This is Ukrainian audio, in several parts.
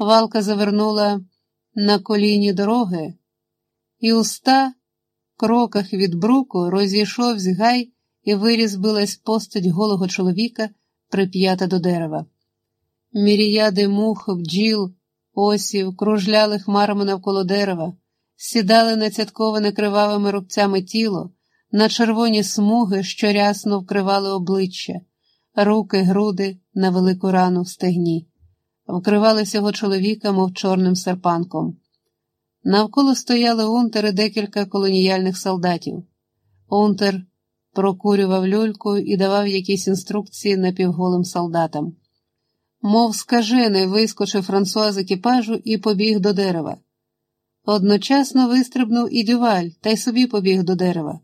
Валка завернула на коліні дороги, і у ста кроках від бруку розійшовся гай і вирізбилась постать голого чоловіка, прип'ята до дерева. Міріяди мух, бджіл, осів кружляли хмарами навколо дерева, сідали на цятковане кривавими рубцями тіло, на червоні смуги, що рясно вкривали обличчя, руки, груди на велику рану в стегні, вкривали всього чоловіка, мов чорним серпанком. Навколо стояли унтери декілька колоніяльних солдатів. Унтер прокурював люльку і давав якісь інструкції напівголим солдатам. Мов скажений, вискочив Франсуа з екіпажу і побіг до дерева. Одночасно вистрибнув і дюваль, та й собі побіг до дерева.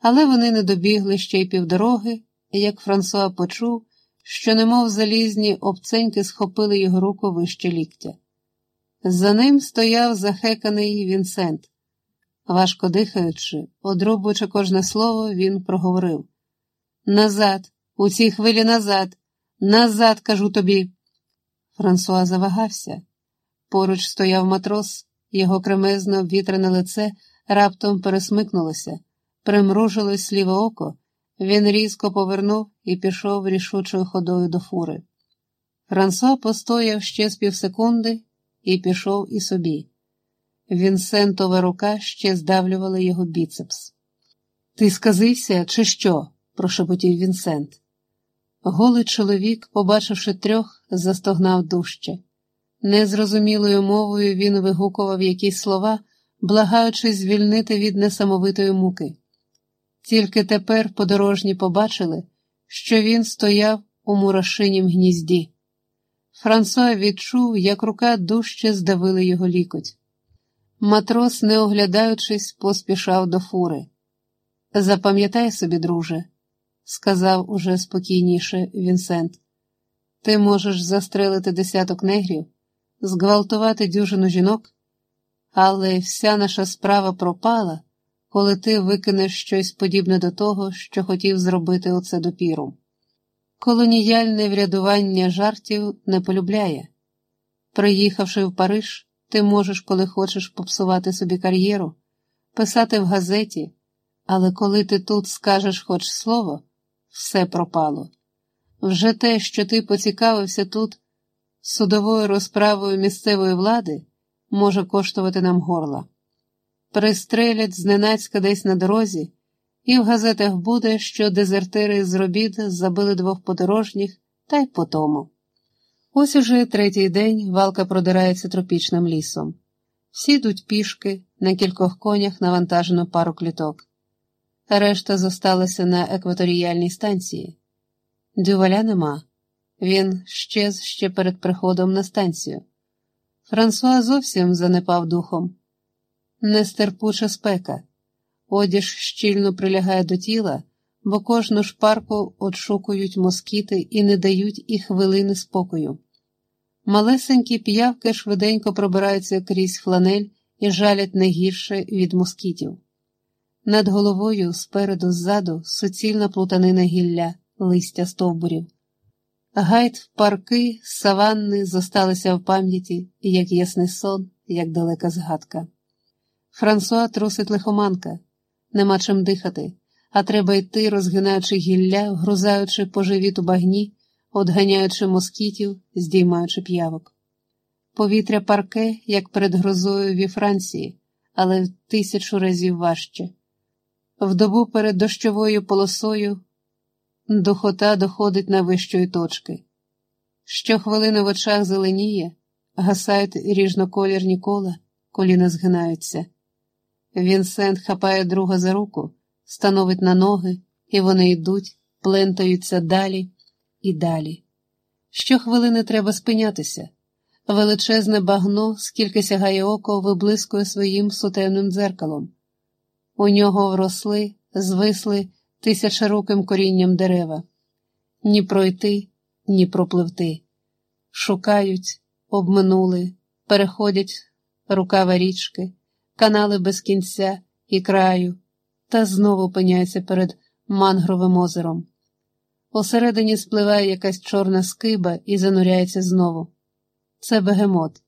Але вони не добігли ще й півдороги, як Франсуа почув, що, немов залізні обценьки, схопили його руку вище ліктя. За ним стояв захеканий Вінсент. Важко дихаючи, одрубуючи кожне слово, він проговорив Назад, у цій хвилі назад, назад, кажу тобі. Франсуа завагався. Поруч стояв матрос, його кремезне обвітрене лице раптом пересмикнулося, примружилось ліве око, він різко повернув і пішов рішучою ходою до фури. Франсуа постояв ще з півсекунди і пішов і собі. Вінсентова рука ще здавлювала його біцепс. Ти сказився, чи що? прошепотів Вінсент. Голий чоловік, побачивши трьох, застогнав дужче. Незрозумілою мовою він вигукував якісь слова, благаючи звільнити від несамовитої муки. Тільки тепер подорожні побачили, що він стояв у мурашинім гнізді. Франсуа відчув, як рука дужче здавила його лікоть. Матрос, не оглядаючись, поспішав до фури. Запам'ятай собі, друже, сказав уже спокійніше Вінсент, ти можеш застрелити десяток негрів, зґвалтувати дюжину жінок, але вся наша справа пропала, коли ти викинеш щось подібне до того, що хотів зробити оце допіру. Колоніяльне врядування жартів не полюбляє. Приїхавши в Париж, ти можеш, коли хочеш, попсувати собі кар'єру, писати в газеті, але коли ти тут скажеш хоч слово, все пропало. Вже те, що ти поцікавився тут судовою розправою місцевої влади, може коштувати нам горла. Пристрелять зненацька десь на дорозі, і в газетах буде, що дезертири з робіт забили двох подорожніх та й по тому. Ось уже третій день валка продирається тропічним лісом. Всі йдуть пішки, на кількох конях навантажено пару кліток. Решта зосталася на екваторіальній станції. Дюваля нема. Він щез ще перед приходом на станцію. Франсуа зовсім занепав духом. Нестерпуча спека. Одіж щільно прилягає до тіла, бо кожну шпарку отшукують москіти і не дають і хвилини спокою. Малесенькі п'явки швиденько пробираються крізь фланель і жалять не гірше від москітів. Над головою, спереду, ззаду, суцільна плутанина гілля, листя стовбурів. Гайд, парки, саванни зосталися в пам'яті, як ясний сон, як далека згадка. Франсуа трусить лихоманка, нема чим дихати, а треба йти, розгинаючи гілля, грузаючи по живіту багні, одганяючи москітів, здіймаючи п'явок. Повітря парке, як перед грозою ві Франції, але в тисячу разів важче. В добу перед дощовою полосою духота доходить на вищої точки. Щохвилини в очах зеленіє, гасають ріжноколірні кола, коліна згинаються. Вінсент хапає друга за руку, становить на ноги, і вони йдуть, плентаються далі і далі. Щохвилини треба спинятися. Величезне багно, скільки сягає око, виблискує своїм сутенним дзеркалом. У нього вросли, звисли тисячоруким корінням дерева. Ні пройти, ні пропливти. Шукають, обминули, переходять рукава річки, канали без кінця і краю, та знову опиняються перед мангровим озером. Посередині спливає якась чорна скиба і зануряється знову. Це бегемот.